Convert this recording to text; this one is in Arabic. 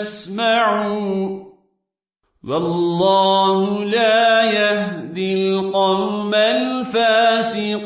واسمعوا والله لا يهدي القوم الفاسقين.